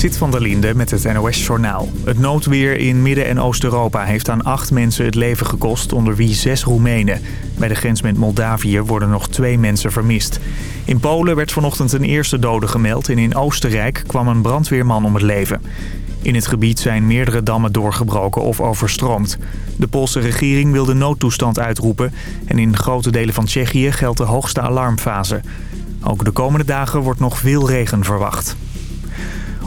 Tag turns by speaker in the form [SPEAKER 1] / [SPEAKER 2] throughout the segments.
[SPEAKER 1] Zit van der Linde met het NOS-journaal. Het noodweer in Midden- en Oost-Europa heeft aan acht mensen het leven gekost, onder wie zes Roemenen. Bij de grens met Moldavië worden nog twee mensen vermist. In Polen werd vanochtend een eerste dode gemeld en in Oostenrijk kwam een brandweerman om het leven. In het gebied zijn meerdere dammen doorgebroken of overstroomd. De Poolse regering wil de noodtoestand uitroepen en in grote delen van Tsjechië geldt de hoogste alarmfase. Ook de komende dagen wordt nog veel regen verwacht.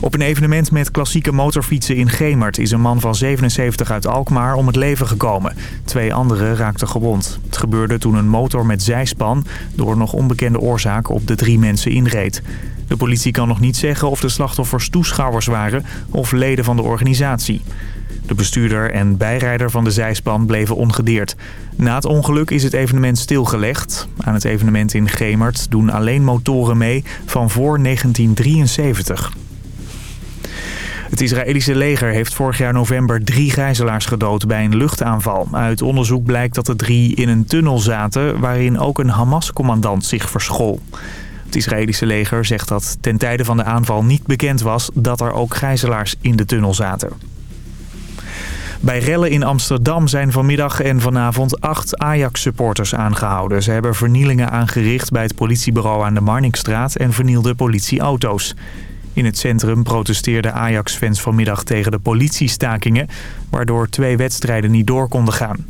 [SPEAKER 1] Op een evenement met klassieke motorfietsen in Gemert is een man van 77 uit Alkmaar om het leven gekomen. Twee anderen raakten gewond. Het gebeurde toen een motor met zijspan door nog onbekende oorzaak op de drie mensen inreed. De politie kan nog niet zeggen of de slachtoffers toeschouwers waren of leden van de organisatie. De bestuurder en bijrijder van de zijspan bleven ongedeerd. Na het ongeluk is het evenement stilgelegd. Aan het evenement in Gemert doen alleen motoren mee van voor 1973. Het Israëlische leger heeft vorig jaar november drie gijzelaars gedood bij een luchtaanval. Uit onderzoek blijkt dat de drie in een tunnel zaten waarin ook een Hamas-commandant zich verschool. Het Israëlische leger zegt dat ten tijde van de aanval niet bekend was dat er ook gijzelaars in de tunnel zaten. Bij rellen in Amsterdam zijn vanmiddag en vanavond acht Ajax-supporters aangehouden. Ze hebben vernielingen aangericht bij het politiebureau aan de Marnixstraat en vernielden politieauto's. In het centrum protesteerden Ajax-fans vanmiddag tegen de politiestakingen... waardoor twee wedstrijden niet door konden gaan.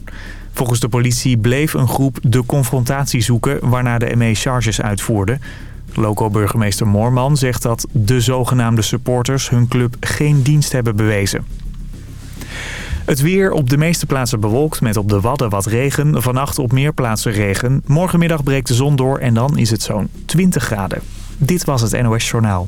[SPEAKER 1] Volgens de politie bleef een groep de confrontatie zoeken... waarna de ME charges uitvoerde. Loco-burgemeester Moorman zegt dat de zogenaamde supporters... hun club geen dienst hebben bewezen. Het weer op de meeste plaatsen bewolkt met op de Wadden wat regen. Vannacht op meer plaatsen regen. Morgenmiddag breekt de zon door en dan is het zo'n 20 graden. Dit was het NOS Journaal.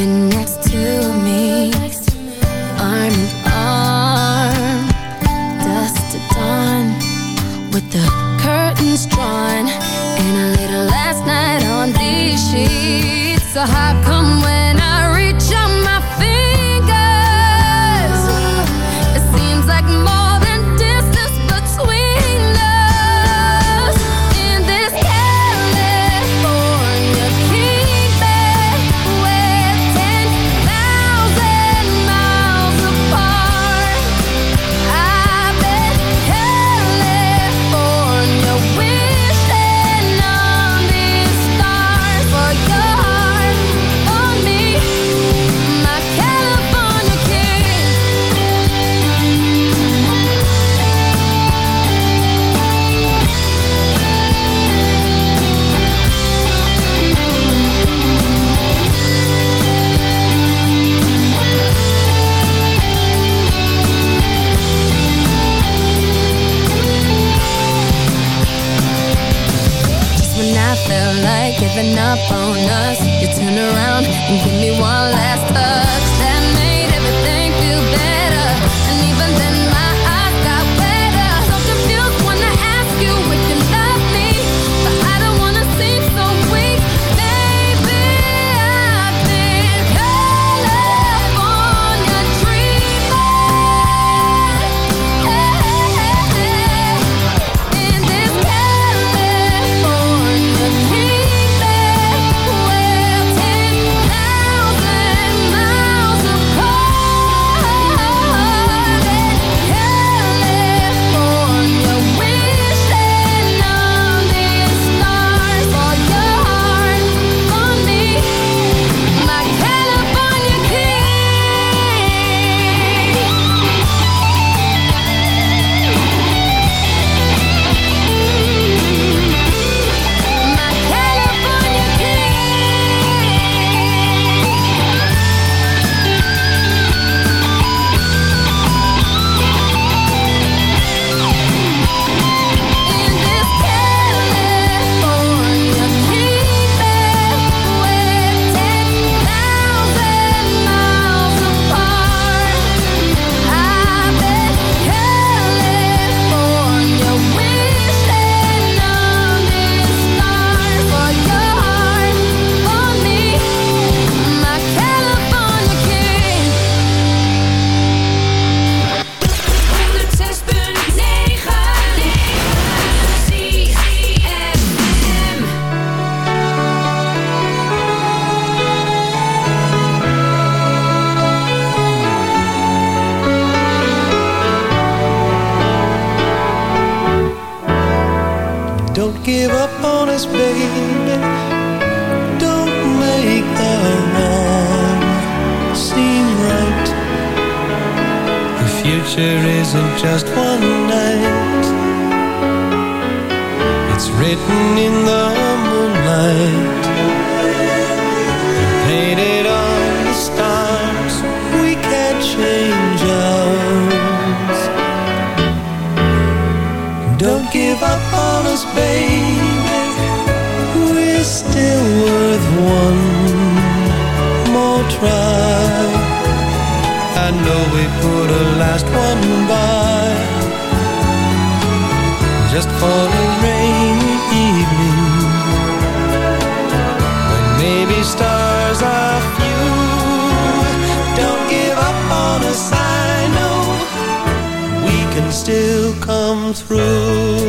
[SPEAKER 2] sleeping next to me. Arm in arm Dust to dawn With the curtains drawn And a little last night on these sheets. So hot come through.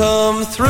[SPEAKER 2] Come through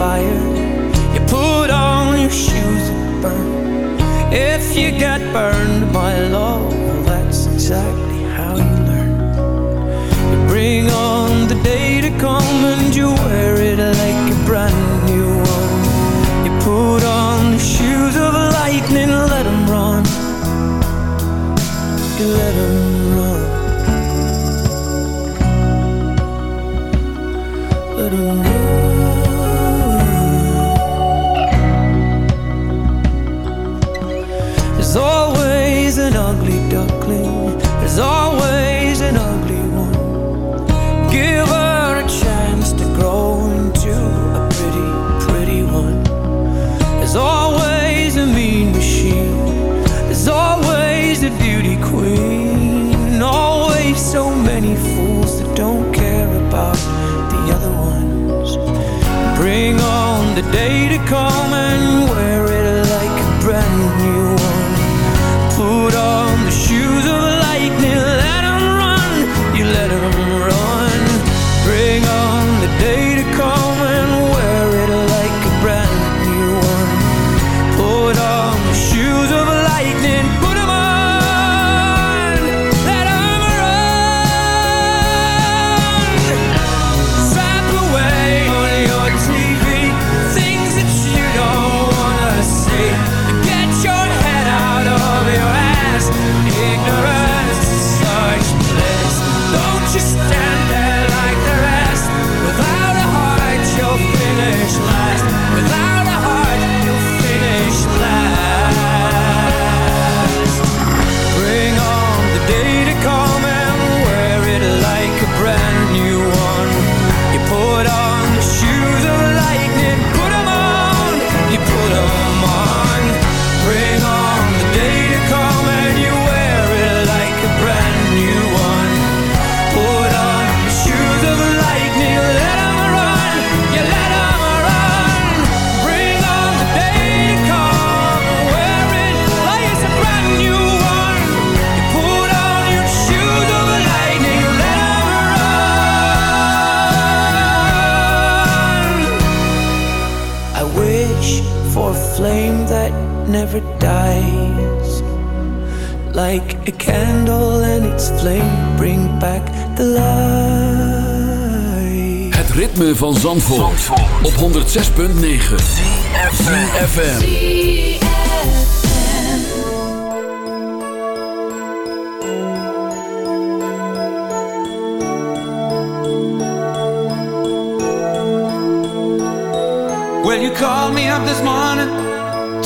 [SPEAKER 3] fire. You put on your shoes of burn. If you get burned by love, well, that's exactly how you learn. You bring on the day to come There's always a beauty queen. Always so many fools that don't care about the other ones. Bring on the day to come and wear never dies. Like a candle and its flame bring back the light.
[SPEAKER 4] Het ritme van Zandvoort, Zandvoort. op 106.9. FM.
[SPEAKER 5] Well, you called me up this morning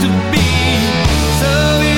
[SPEAKER 5] to be. So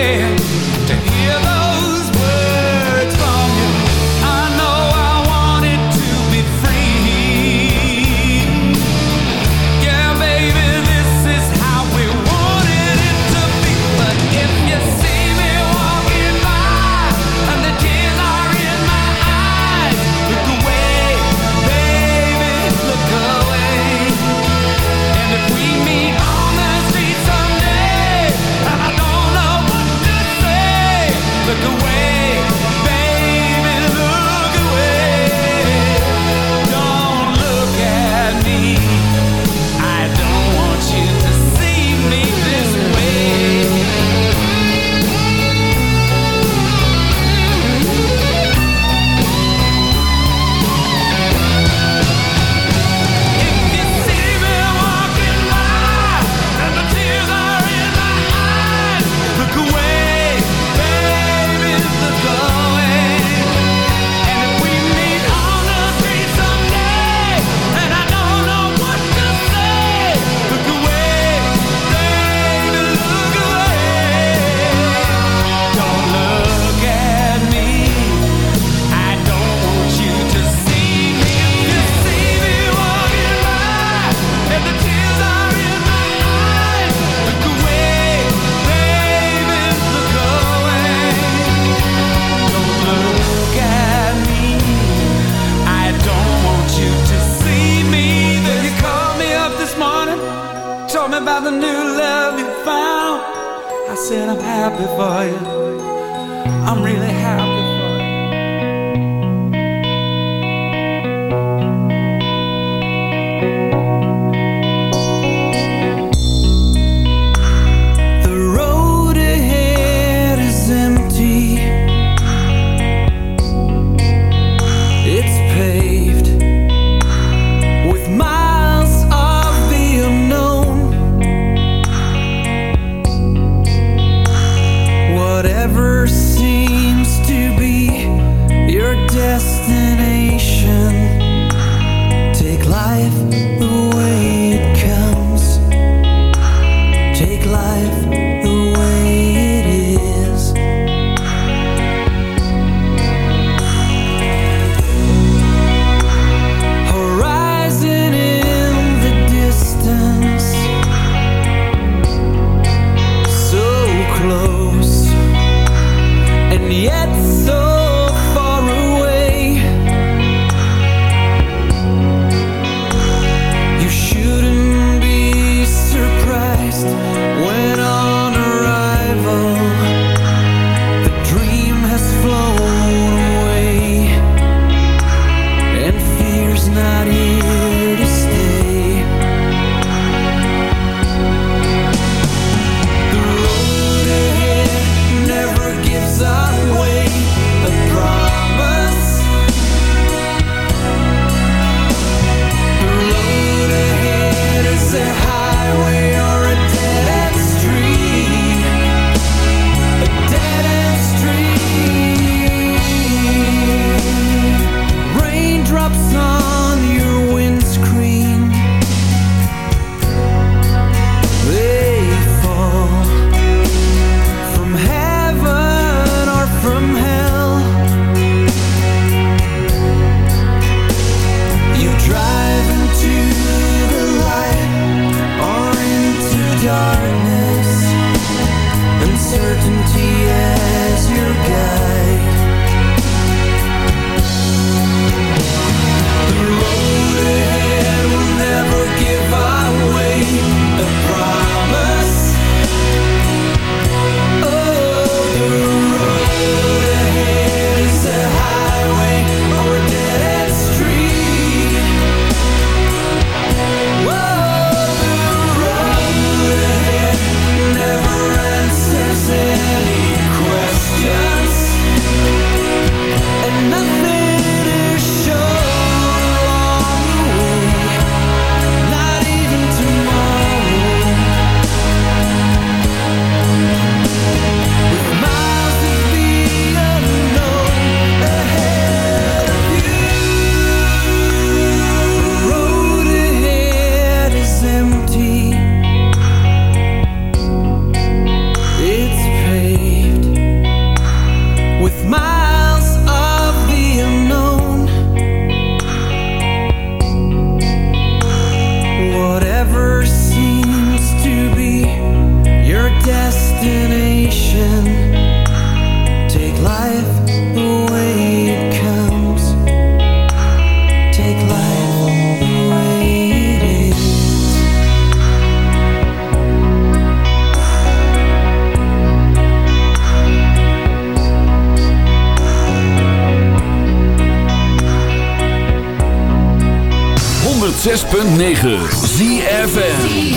[SPEAKER 5] I'm happy for you. I'm really happy.
[SPEAKER 4] 106.9 ZFN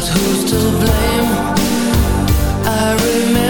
[SPEAKER 3] but who's to blame? I remember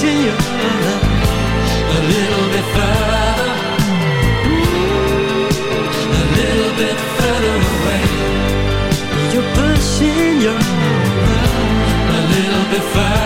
[SPEAKER 2] see you a little bit further, mm, a little bit further away. You're pushing your a little bit further.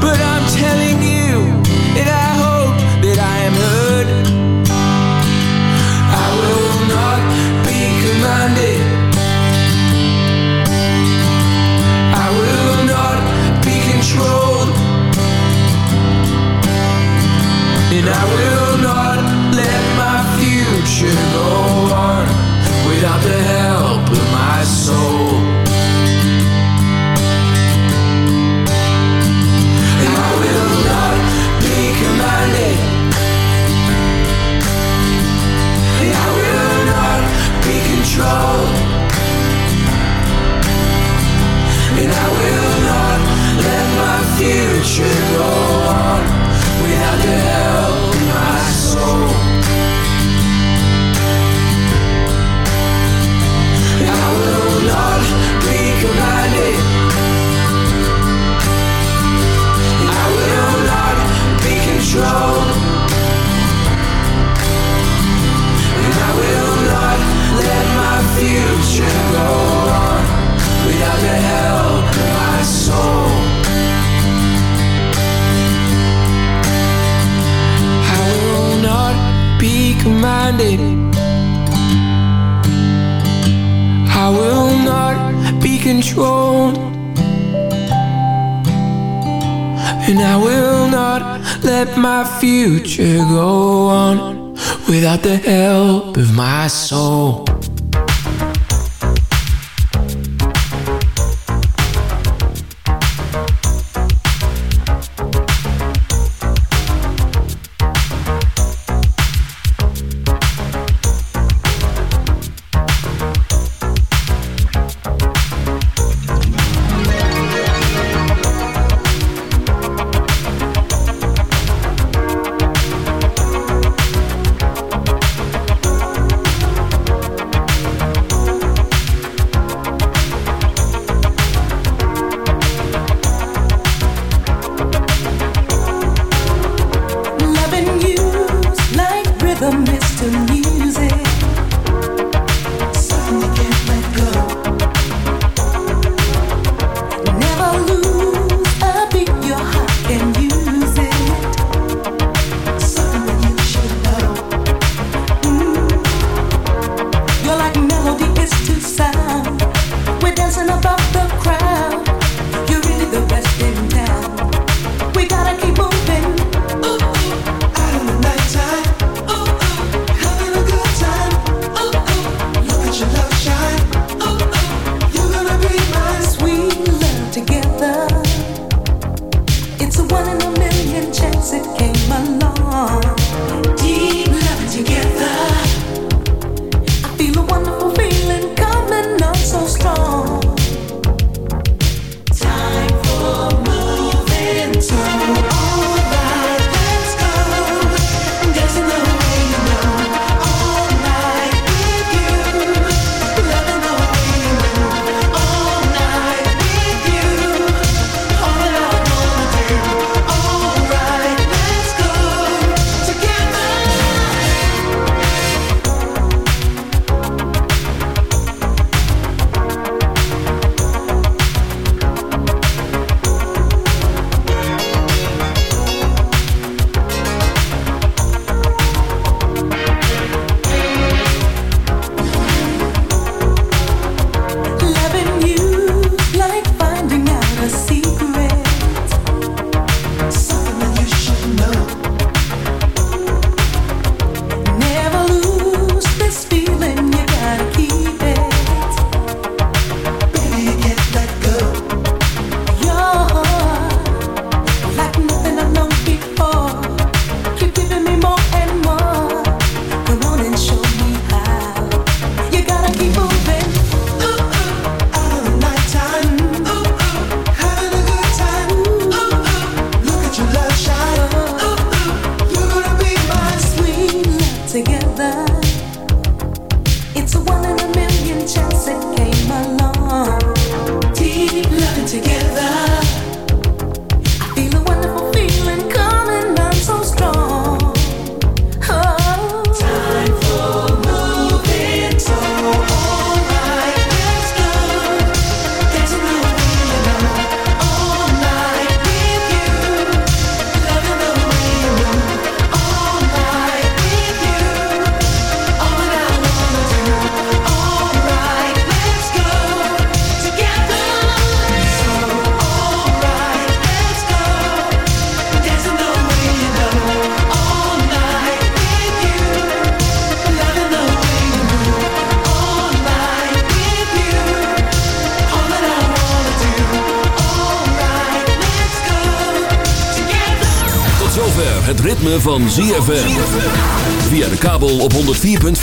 [SPEAKER 3] But I'm telling